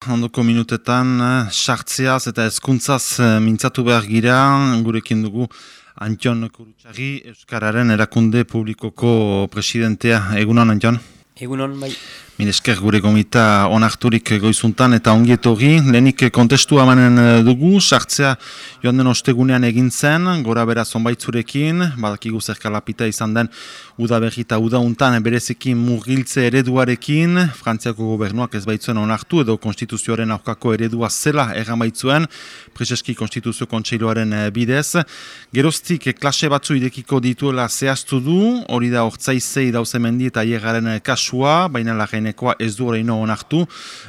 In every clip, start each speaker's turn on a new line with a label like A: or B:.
A: Handoko minutetan, eh, sartzeaz eta ezkuntzaz eh, mintzatu behar gira, gurekin dugu Antion Kurutxagi, Euskararen erakunde publikoko presidentea. Egunon, Antion?
B: Egunon, bai.
A: Minesker gure gomita onarturik goizuntan eta ongietori. Lehenik kontestu amanen eh, dugu, sartzea joan den ostegunean egin zen, gora bera zonbaitzurekin, badakigu zerkalapita izan den udaberri eta udauntan berezekin murgiltze ereduarekin, Frantziako gobernuak ez baitzuen onartu edo konstituzioaren aurkako eredua zela erran baitzuen, Prezeski Konstituzio Kontseiloaren eh, bidez. Geroztik klase batzu idekiko dituela zehaztu du, hori da ortsaizei dauzemendi eta hiergaren kasua, baina lagene dagoenekoa ez du horreino onartu.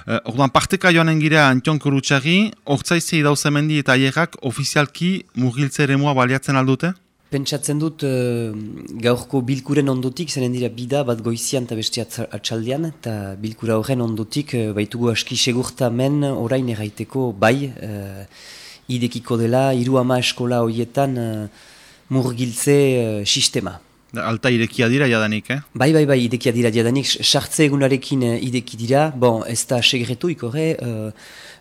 A: Uh, orduan, parteka joanen gira Antion Kurutxagi, ortsaizei dauzemendi eta aierrak ofizialki mugiltze ere baliatzen aldute?
B: Pentsatzen dut uh, gaurko bilkuren ondotik, zenen dira bida bat goizian eta beste atxaldian, eta bilkura horren ondotik uh, baitugu aski segurta men orain erraiteko bai, uh, idekiko dela, iru ama eskola horietan uh, murgiltze uh, sistema.
A: Alta irekia dira jadanik, eh?
B: Bai, bai, bai, irekia dira jadanik. Sartze egunarekin uh, ideki dira. Bon, ez da segretu ikore. Uh,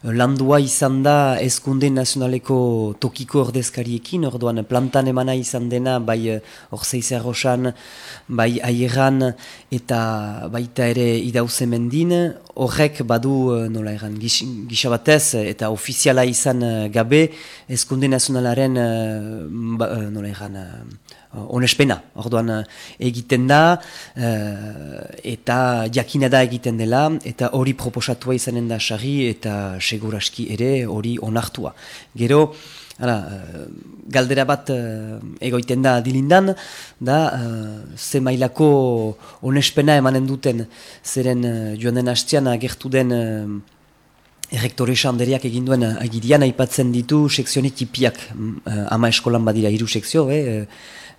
B: landua izan da eskunde nazionaleko tokiko ordezkariekin. Orduan plantan emana izan dena, bai uh, orzeiz arrosan, bai aieran eta baita ere idauze mendin. Horrek badu, nola eran, gis, gisabatez eta ofiziala izan gabe eskunde nazionalaren, ba, nola uh, onespena, orduan uh, egiten da uh, eta jakina da egiten dela eta hori proposatua izanen da sari eta seguraski ere hori onartua. Gero, Hala, galdera bat egoiten da dilindan, da uh, ze mailako onespena emanen duten, zeren uh, joan den hastean agertu den uh, errektore xanderiak eginduen agidian aipatzen ditu sekzionik tipiak, uh, ama eskolan badira hiru sekzio, eh,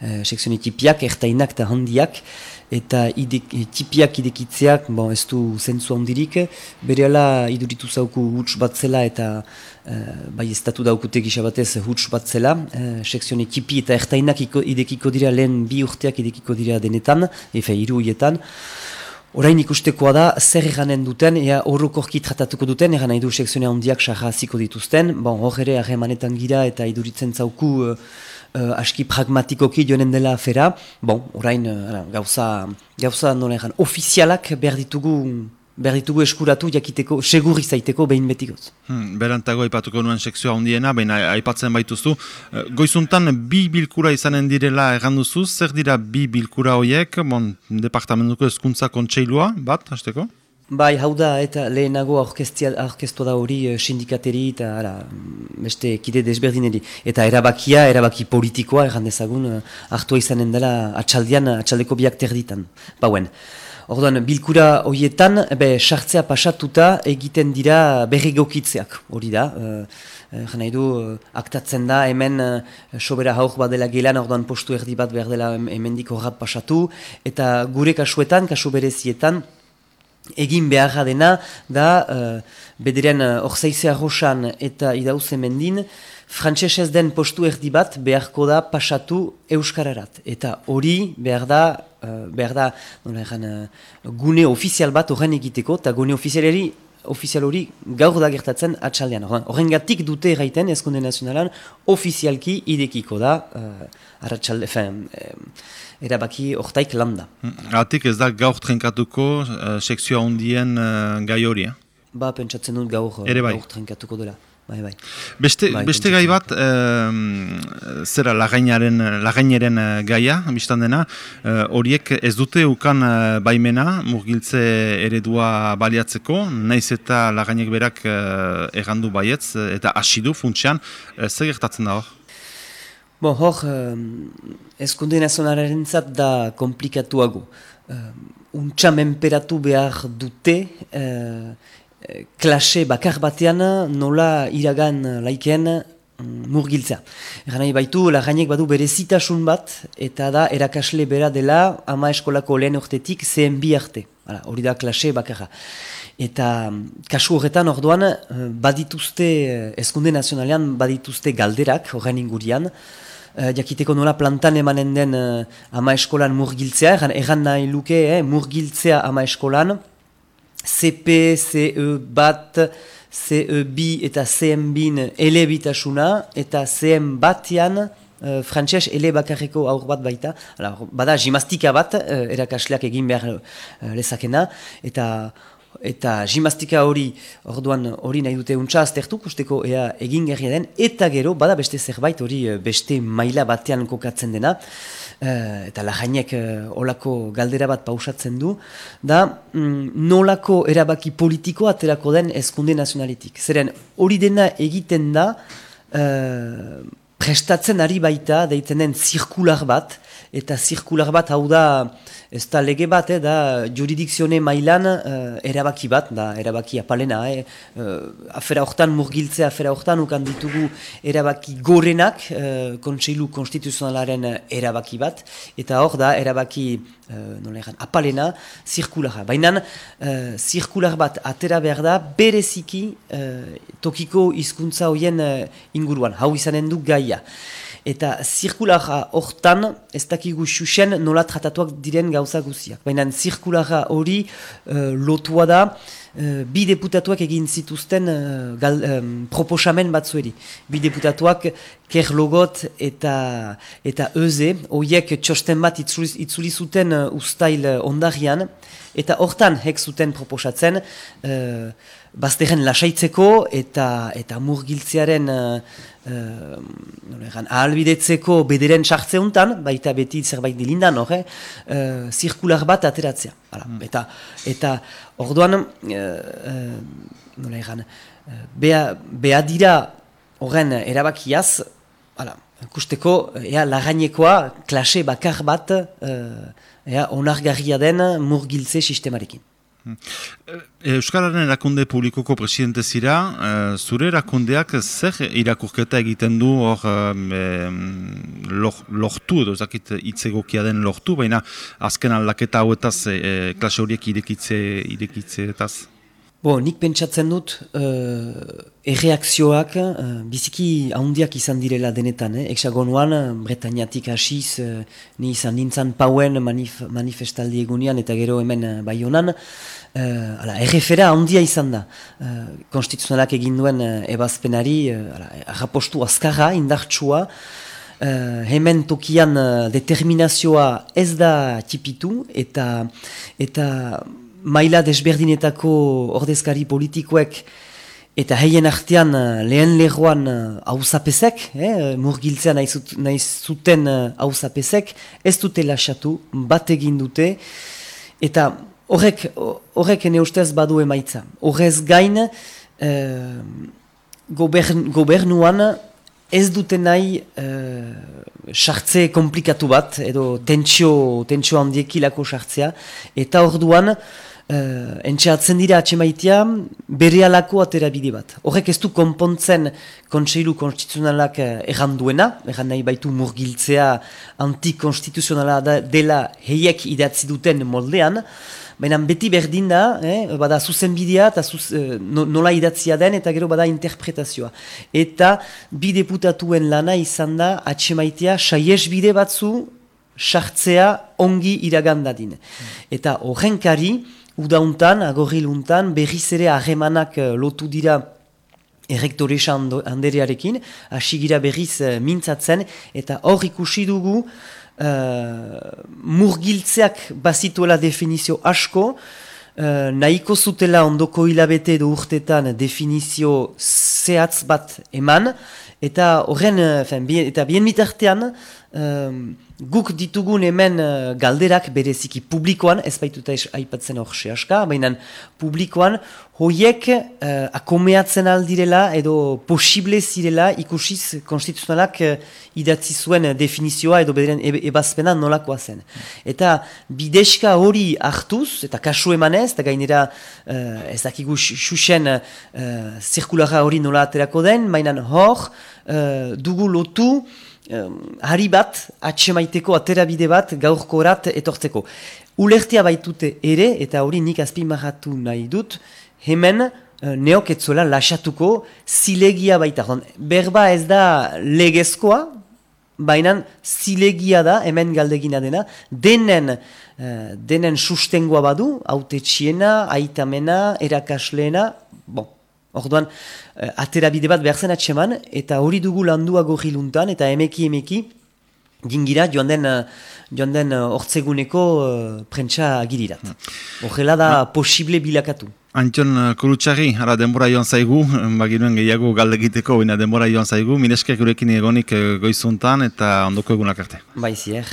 B: Eh, sekzioni tipiak, ertainak eta handiak, eta idek, tipiak idekitzeak, bon, ez du zentzu handirik, bere ala iduritu zauku huts bat zela eta uh, bai ez datu daukute gisabatez huts bat zela, uh, sekzioni tipi eta ertainak idekiko dira lehen bi urteak idekiko dira denetan, efe iru hietan, Orain ikustekoa da, zer eganen duten, ea horrokorki tratatuko duten, egan nahi du sekzionia handiak sarra dituzten, bon, hor ere harremanetan gira eta iduritzen zauku uh, aski pragmatikoki joanen dela afera. Bon, orain, uh, gauza, gauza nola egan, ofizialak behar ditugu, behar ditugu eskuratu jakiteko, segurri zaiteko behin betikoz.
A: Hmm, berantago aipatuko nuen sekzioa hundiena, behin aipatzen baituzu. Uh, goizuntan bi bilkura izanen direla erranduzu, zer dira bi bilkura horiek, bon, departamentuko eskuntza kontseilua, bat, hasteko?
B: Bai, hau da, eta lehenago aurkeztua da hori uh, sindikateri eta ara, beste kide desberdineri. Eta erabakia, erabaki politikoa, erran dezagun, uh, hartua izanen dela atxaldian, atxaldeko biak terditan. Bauen, orduan, bilkura horietan, be, sartzea pasatuta egiten dira berri gokitzeak, hori da. Uh, nahi du, aktatzen da, hemen uh, sobera hauk bat dela gelan, orduan postu erdi bat behar dela hemendik horrat pasatu, eta gure kasuetan, kasu berezietan, egin beharra dena da uh, bederen uh, orzeize arroxan eta idauze mendin frantsesez den postu erdi bat beharko da pasatu euskararat eta hori behar da uh, behar da uh, gune ofizial bat horren egiteko eta gune ofizialeri ofizial hori gaur da gertatzen atxaldean. Horren gatik dute erraiten eskunde nazionalan ofizialki idekiko da uh, arratxalde, erabaki ortaik landa.
A: Atik ez da gaur trenkatuko uh, sekzioa hundien uh, gai hori, eh?
B: Ba, pentsatzen dut gaur, bai. gaur trenkatuko dela. Bai, bai.
A: Beste, bai, beste gai bat, uh, zera lagainaren, lagainaren gaia, biztan dena, horiek ez dute ukan uh, baimena, murgiltze eredua baliatzeko, naiz eta lagainek berak errandu baietz, eta asidu funtsian, uh, zer gertatzen da hor?
B: Bon, hor, eskunde nazionalaren zat da komplikatuago. Um, Untxa menperatu behar dute uh, klase bakar batean nola iragan laiken um, murgiltza. Eran nahi baitu, lagainek badu bere zitasun bat, eta da erakasle bera dela ama eskolako lehen urtetik zehen bi arte. Hori da klase bakarra. Eta kasu horretan orduan badituzte, eskunde nazionalean badituzte galderak horren ingurian, uh, jakiteko nola plantan emanen den ama eskolan murgiltzea, egan, egan nahi luke, eh, murgiltzea ama eskolan, CP, CE bat, CE eta CM bin elebitasuna, eta CM batian uh, frantxez ele bakarreko aur bat baita. Hala, bada, jimastika bat, uh, erakasleak egin behar uh, lezakena, eta eta jimastika hori orduan hori nahi dute untsa aztertu, kusteko ea egin gerria den, eta gero, bada beste zerbait hori beste maila batean kokatzen dena, Uh, eta lajainek uh, olako galdera bat pausatzen du, da mm, nolako erabaki politiko aterako den eskunde nazionalitik. Zeren hori dena egiten da, prestatzen ari baita, deiten den zirkular bat, eta zirkular bat hau da, ez da lege bat, eh, da juridikzione mailan uh, erabaki bat, da erabaki apalena, eh, uh, afera hortan murgiltzea, afera hortan ukan ditugu erabaki gorenak, uh, kontseilu konstituzionalaren erabaki bat, eta hor da erabaki uh, apalena, zirkulara. Baina uh, zirkular bat atera behar da, bereziki uh, tokiko hizkuntza hoien uh, inguruan, hau izanen du gaia. Eta zirkulara hortan, ez dakigu xuxen nola tratatuak diren gauza guziak. Baina zirkulara hori uh, lotua da, uh, bi deputatuak egin zituzten uh, gal, um, proposamen batzueri. Bi deputatuak kerlogot eta eta eze, horiek txosten bat itzuli zuten uh, ustail ondarian, eta hortan hek zuten proposatzen, uh, bazteren lasaitzeko eta eta murgiltzearen uh, uh, ahalbidetzeko bederen sartzeuntan, baita beti zerbait dilindan, hori, uh, zirkular bat ateratzea. Mm. Eta, eta orduan, uh, uh, beha, dira horren erabakiaz, hala, kusteko, ea, lagainekoa, klase bakar bat, uh, ea, onargarria den murgiltze sistemarekin.
A: Hmm. Euskararen erakunde publikoko presidente zira, eh, zure erakundeak zer irakurketa egiten du hor lortu, edo zakit itzegokia den lortu, baina azken aldaketa hauetaz klase horiek irekitze, irekitze etaz?
B: Bo, nik pentsatzen dut uh, erreakzioak uh, biziki ahondiak izan direla denetan. Eh? Exagonuan, Bretañatik hasiz, uh, ni izan nintzen pauen manif manifestaldi egunean eta gero hemen uh, bai honan. Uh, errefera ahondia izan da. Uh, konstituzionalak egin duen uh, ebazpenari, uh, rapostu azkarra, indartsua, Uh, hemen tokian uh, determinazioa ez da tipitu eta eta maila desberdinetako ordezkari politikoek eta heien artean eh, lehen lehoan hauzapezek, eh, eh, murgiltzea nahi zuten hauzapezek, ez dute lasatu, bat egin dute, eta horrek, horrek ene ustez badu emaitza. Horrez gain, eh, gobern, gobernuan ez dute nahi sartze komplikatu bat, edo tentsio, tentsio handiekilako sartzea, eta orduan, Uh, entxeatzen dira atxemaitia bere alako aterabide bat. Horrek ez du konpontzen kontseilu konstituzionalak uh, erran duena, erran nahi baitu murgiltzea antikonstituzionala dela heiek idatzi duten moldean, baina beti berdin da, eh, bada zuzen bidea eta zuz, uh, nola idatzia den eta gero bada interpretazioa. Eta bi deputatuen lana izan da atxemaitia saies bide batzu sartzea ongi iragandadin. Eta horrenkari, udauntan, agorriluntan, berriz ere ahemanak uh, lotu dira errektoresa handerearekin, asigira berriz uh, mintzatzen, eta hor ikusi dugu uh, murgiltzeak bazituela definizio asko, uh, nahiko zutela ondoko hilabete edo urtetan definizio zehatz bat eman, eta horren, eta bien mitartean, guk ditugun hemen uh, galderak bereziki publikoan, ez baituta aipatzen hor sehaska, baina publikoan hoiek uh, akomeatzen aldirela edo posible zirela ikusiz konstituzionalak uh, idatzi zuen definizioa edo bederen e ebazpena nolakoa zen. Eta bideska hori hartuz, eta kasu emanez, eta gainera uh, ez dakigu xuxen uh, zirkulara hori nola aterako den, baina hor uh, dugu lotu, um, hari bat, atxemaiteko aterabide bat gaurko etortzeko. Ulertia baitute ere, eta hori nik azpimahatu nahi dut, hemen uh, neok etzola lasatuko zilegia baita. Berba ez da legezkoa, baina zilegia da, hemen galdegina dena, denen, uh, denen sustengoa badu, haute txiena, aitamena, erakasleena, bon, Orduan, uh, atera bide bat behar zen atseman, eta hori dugu landua gorri luntan, eta emeki emeki, gingira joan den, joan den uh, ortseguneko uh, prentsa agirirat. Horrela da posible bilakatu.
A: Antion Kurutxarri, ara denbora joan zaigu, bagiruen gehiago galdegiteko, baina denbora joan zaigu, mineskak gurekin egonik goizuntan eta ondoko egunak arte.
B: Baizier.